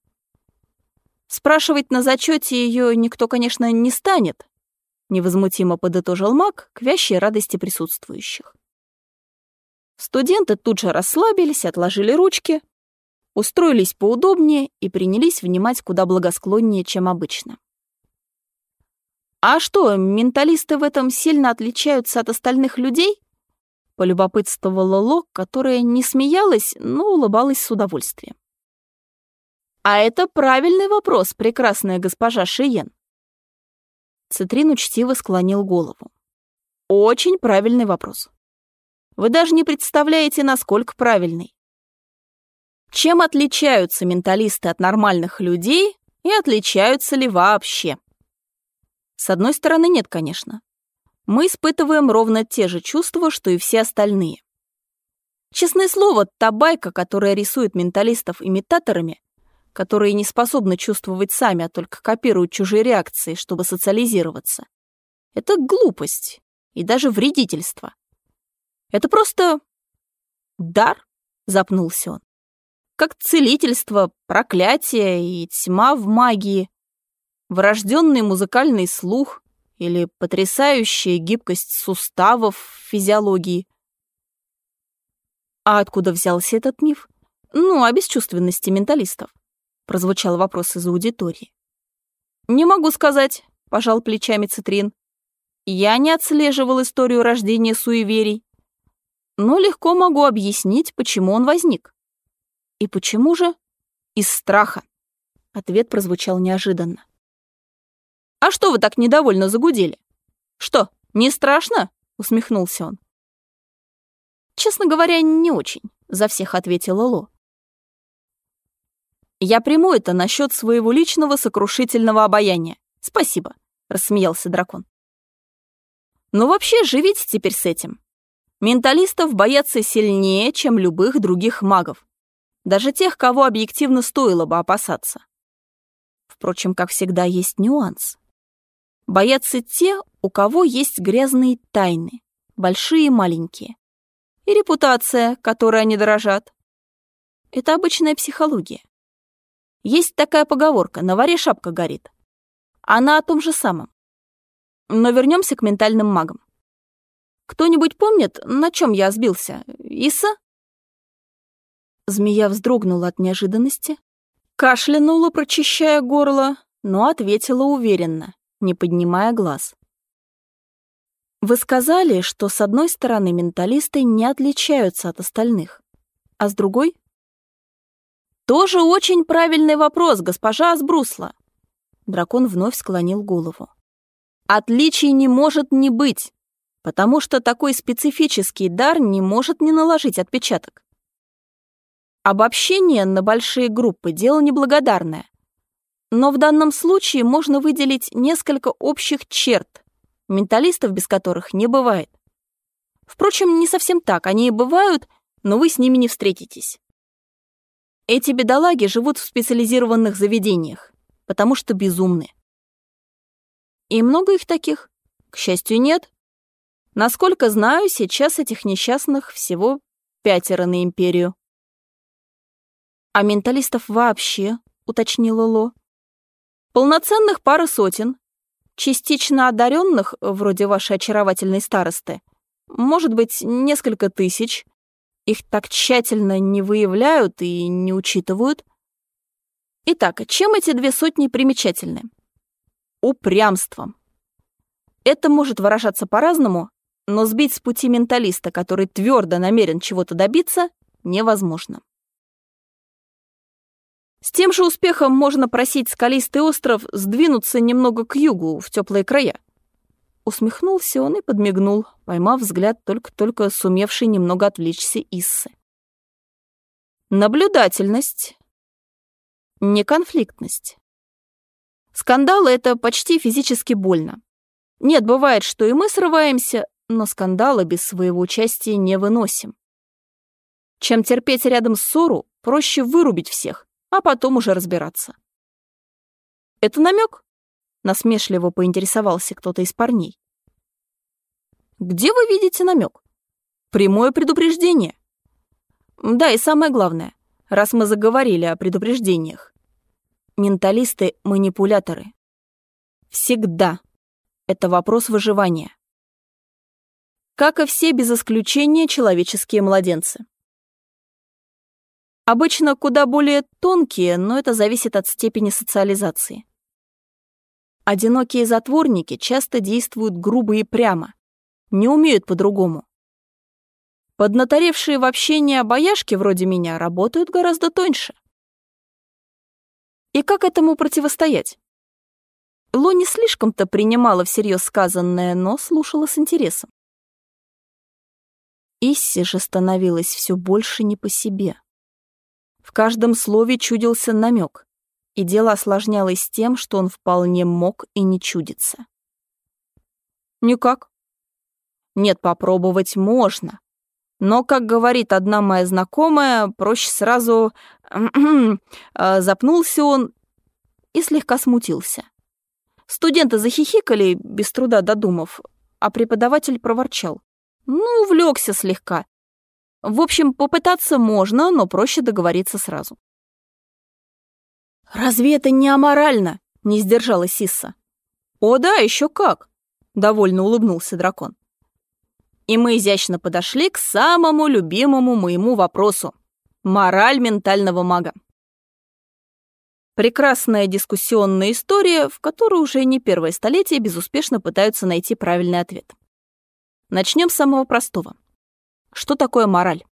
Спрашивать на зачете ее никто, конечно, не станет, невозмутимо подытожил маг к вящей радости присутствующих. Студенты тут же расслабились, отложили ручки, устроились поудобнее и принялись внимать куда благосклоннее, чем обычно. «А что, менталисты в этом сильно отличаются от остальных людей?» — полюбопытствовала Ло, которая не смеялась, но улыбалась с удовольствием. «А это правильный вопрос, прекрасная госпожа Шиен». Цитрин учтиво склонил голову. «Очень правильный вопрос. Вы даже не представляете, насколько правильный. Чем отличаются менталисты от нормальных людей и отличаются ли вообще? С одной стороны, нет, конечно. Мы испытываем ровно те же чувства, что и все остальные. Честное слово, та байка, которая рисует менталистов имитаторами, которые не способны чувствовать сами, а только копируют чужие реакции, чтобы социализироваться, это глупость и даже вредительство. Это просто дар, запнулся он как целительство, проклятие и тьма в магии, врожденный музыкальный слух или потрясающая гибкость суставов в физиологии. А откуда взялся этот миф? Ну, о бесчувственности менталистов. Прозвучал вопрос из аудитории. Не могу сказать, пожал плечами Цитрин. Я не отслеживал историю рождения суеверий, но легко могу объяснить, почему он возник. И почему же? Из страха. Ответ прозвучал неожиданно. «А что вы так недовольно загудели? Что, не страшно?» — усмехнулся он. «Честно говоря, не очень», — за всех ответила Ло. «Я приму это насчет своего личного сокрушительного обаяния. Спасибо», — рассмеялся дракон. «Но вообще живите теперь с этим. Менталистов боятся сильнее, чем любых других магов даже тех, кого объективно стоило бы опасаться. Впрочем, как всегда, есть нюанс. Боятся те, у кого есть грязные тайны, большие и маленькие, и репутация, которой они дорожат. Это обычная психология. Есть такая поговорка «на варе шапка горит». Она о том же самом. Но вернемся к ментальным магам. Кто-нибудь помнит, на чем я сбился? Иса? Змея вздрогнула от неожиданности, кашлянула, прочищая горло, но ответила уверенно, не поднимая глаз. Вы сказали, что с одной стороны менталисты не отличаются от остальных, а с другой? Тоже очень правильный вопрос, госпожа Асбрусла. Дракон вновь склонил голову. Отличий не может не быть, потому что такой специфический дар не может не наложить отпечаток. Обобщение на большие группы – дело неблагодарное. Но в данном случае можно выделить несколько общих черт, менталистов без которых не бывает. Впрочем, не совсем так, они и бывают, но вы с ними не встретитесь. Эти бедолаги живут в специализированных заведениях, потому что безумны. И много их таких? К счастью, нет. Насколько знаю, сейчас этих несчастных всего пятеро на империю. «А менталистов вообще?» — уточнила Ло. «Полноценных пара сотен. Частично одаренных, вроде вашей очаровательной старосты, может быть, несколько тысяч. Их так тщательно не выявляют и не учитывают. Итак, чем эти две сотни примечательны? Упрямством. Это может выражаться по-разному, но сбить с пути менталиста, который твердо намерен чего-то добиться, невозможно. С тем же успехом можно просить скалистый остров сдвинуться немного к югу, в теплые края. Усмехнулся он и подмигнул, поймав взгляд только-только сумевший немного отвлечься Иссы. Наблюдательность. Неконфликтность. Скандалы — это почти физически больно. Нет, бывает, что и мы срываемся, но скандалы без своего участия не выносим. Чем терпеть рядом ссору, проще вырубить всех, а потом уже разбираться. «Это намек?» — насмешливо поинтересовался кто-то из парней. «Где вы видите намек? Прямое предупреждение. Да, и самое главное, раз мы заговорили о предупреждениях. Менталисты — манипуляторы. Всегда. Это вопрос выживания. Как и все без исключения человеческие младенцы. Обычно куда более тонкие, но это зависит от степени социализации. Одинокие затворники часто действуют грубо и прямо, не умеют по-другому. Поднаторевшие в общении обаяшки вроде меня работают гораздо тоньше. И как этому противостоять? Ло не слишком-то принимала всерьез сказанное, но слушала с интересом. Исси же становилась все больше не по себе. В каждом слове чудился намек, и дело осложнялось тем, что он вполне мог и не чудиться. «Никак». «Нет, попробовать можно. Но, как говорит одна моя знакомая, проще сразу...» а, Запнулся он и слегка смутился. Студенты захихикали, без труда додумав, а преподаватель проворчал. Ну, увлекся слегка. В общем, попытаться можно, но проще договориться сразу. «Разве это не аморально?» — не сдержала Сисса. «О да, еще как!» — довольно улыбнулся дракон. И мы изящно подошли к самому любимому моему вопросу — мораль ментального мага. Прекрасная дискуссионная история, в которой уже не первое столетие безуспешно пытаются найти правильный ответ. Начнем с самого простого — что такое мораль?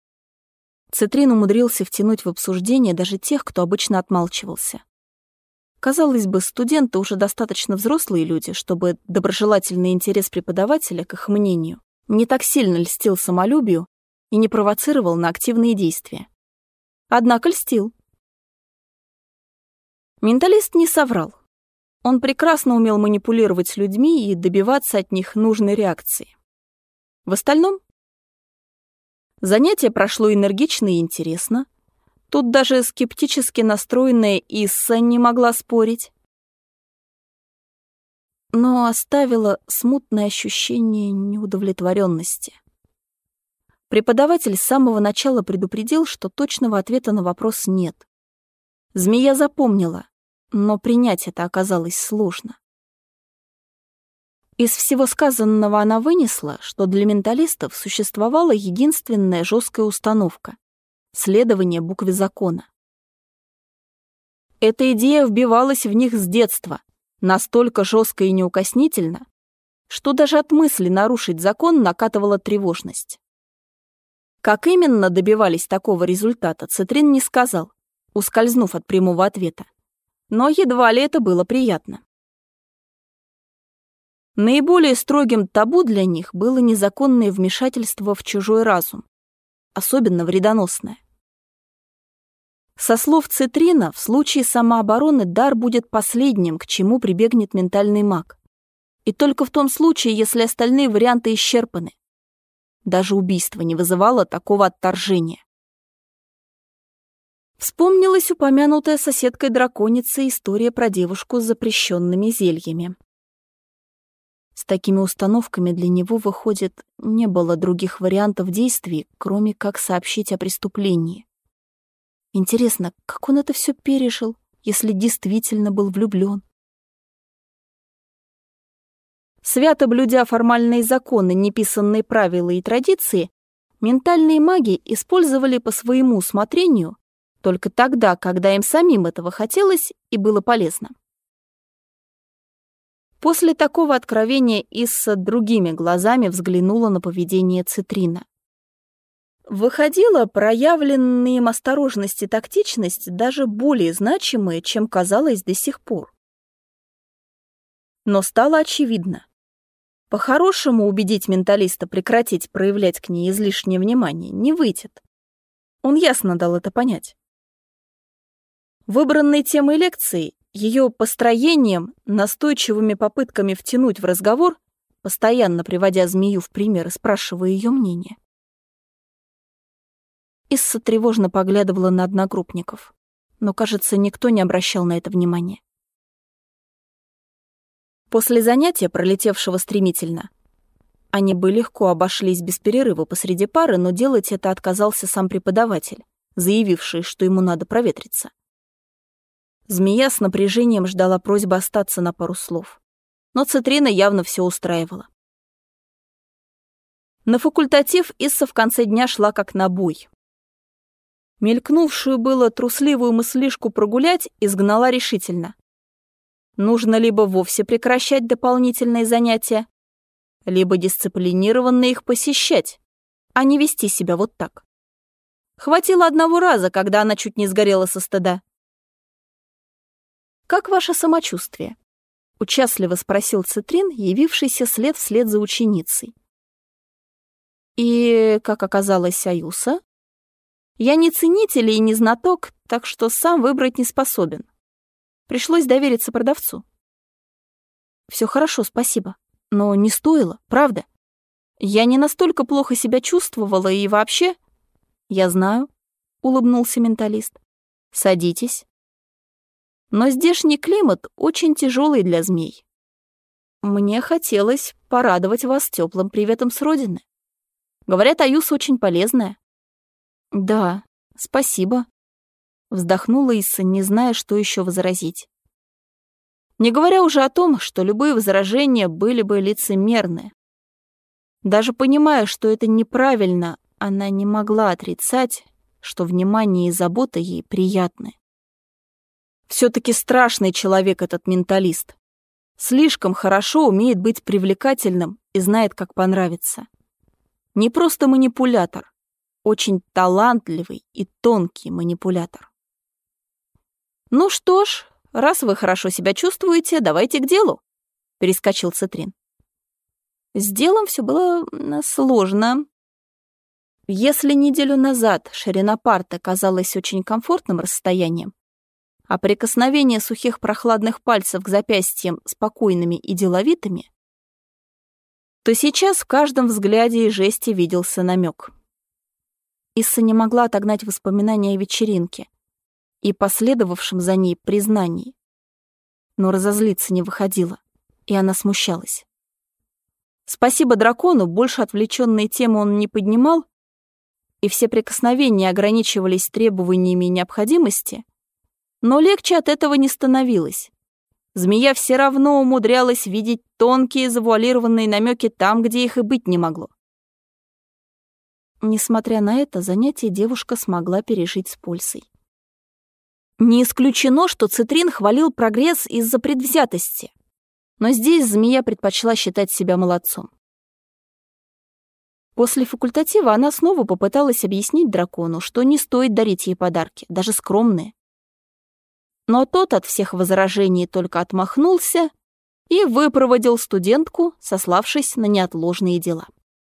Цитрин умудрился втянуть в обсуждение даже тех, кто обычно отмалчивался. Казалось бы, студенты уже достаточно взрослые люди, чтобы доброжелательный интерес преподавателя к их мнению не так сильно льстил самолюбию и не провоцировал на активные действия. Однако льстил. Менталист не соврал. Он прекрасно умел манипулировать людьми и добиваться от них нужной реакции. В остальном Занятие прошло энергично и интересно. Тут даже скептически настроенная Исса не могла спорить. Но оставило смутное ощущение неудовлетворенности. Преподаватель с самого начала предупредил, что точного ответа на вопрос нет. Змея запомнила, но принять это оказалось сложно. Из всего сказанного она вынесла, что для менталистов существовала единственная жесткая установка — следование букве закона. Эта идея вбивалась в них с детства, настолько жестко и неукоснительно, что даже от мысли нарушить закон накатывала тревожность. Как именно добивались такого результата, Цитрин не сказал, ускользнув от прямого ответа. Но едва ли это было приятно. Наиболее строгим табу для них было незаконное вмешательство в чужой разум, особенно вредоносное. Со слов Цитрина, в случае самообороны дар будет последним, к чему прибегнет ментальный маг. И только в том случае, если остальные варианты исчерпаны. Даже убийство не вызывало такого отторжения. Вспомнилась упомянутая соседкой драконицы история про девушку с запрещенными зельями. С такими установками для него, выходит, не было других вариантов действий, кроме как сообщить о преступлении. Интересно, как он это все пережил, если действительно был влюблен? Свято блюдя формальные законы, неписанные правила и традиции, ментальные маги использовали по своему усмотрению только тогда, когда им самим этого хотелось и было полезно. После такого откровения Исса другими глазами взглянула на поведение Цитрина. Выходила проявленные им осторожность и тактичность даже более значимые, чем казалось до сих пор. Но стало очевидно. По-хорошему убедить менталиста прекратить проявлять к ней излишнее внимание не выйдет. Он ясно дал это понять. Выбранной темой лекции ее построением, настойчивыми попытками втянуть в разговор, постоянно приводя змею в пример и спрашивая ее мнение. Исса тревожно поглядывала на одногруппников, но, кажется, никто не обращал на это внимания. После занятия, пролетевшего стремительно, они бы легко обошлись без перерыва посреди пары, но делать это отказался сам преподаватель, заявивший, что ему надо проветриться. Змея с напряжением ждала просьбы остаться на пару слов. Но Цитрина явно все устраивала. На факультатив Исса в конце дня шла как на бой. Мелькнувшую было трусливую мыслишку прогулять изгнала решительно. Нужно либо вовсе прекращать дополнительные занятия, либо дисциплинированно их посещать, а не вести себя вот так. Хватило одного раза, когда она чуть не сгорела со стыда. «Как ваше самочувствие?» — участливо спросил Цитрин, явившийся след вслед за ученицей. «И, как оказалось, Аюса?» «Я не ценитель и не знаток, так что сам выбрать не способен. Пришлось довериться продавцу». «Все хорошо, спасибо. Но не стоило, правда. Я не настолько плохо себя чувствовала и вообще...» «Я знаю», — улыбнулся менталист. «Садитесь». Но здешний климат очень тяжелый для змей. Мне хотелось порадовать вас теплым приветом с родины. Говорят, аюс очень полезная. Да, спасибо. Вздохнула Исса, не зная, что еще возразить. Не говоря уже о том, что любые возражения были бы лицемерны. Даже понимая, что это неправильно, она не могла отрицать, что внимание и забота ей приятны. Все-таки страшный человек этот менталист. Слишком хорошо умеет быть привлекательным и знает, как понравиться. Не просто манипулятор, очень талантливый и тонкий манипулятор. «Ну что ж, раз вы хорошо себя чувствуете, давайте к делу», — перескочил Цитрин. С делом все было сложно. Если неделю назад ширина парта казалась очень комфортным расстоянием, а прикосновение сухих прохладных пальцев к запястьям спокойными и деловитыми, то сейчас в каждом взгляде и жесте виделся намек. Исса не могла отогнать воспоминания о вечеринке и последовавшем за ней признании. Но разозлиться не выходило, и она смущалась. Спасибо дракону, больше отвлеченные темы он не поднимал, и все прикосновения ограничивались требованиями необходимости — но легче от этого не становилось. Змея все равно умудрялась видеть тонкие завуалированные намеки там, где их и быть не могло. Несмотря на это, занятие девушка смогла пережить с пользой. Не исключено, что Цитрин хвалил прогресс из-за предвзятости. Но здесь змея предпочла считать себя молодцом. После факультатива она снова попыталась объяснить дракону, что не стоит дарить ей подарки, даже скромные. Но тот от всех возражений только отмахнулся и выпроводил студентку, сославшись на неотложные дела.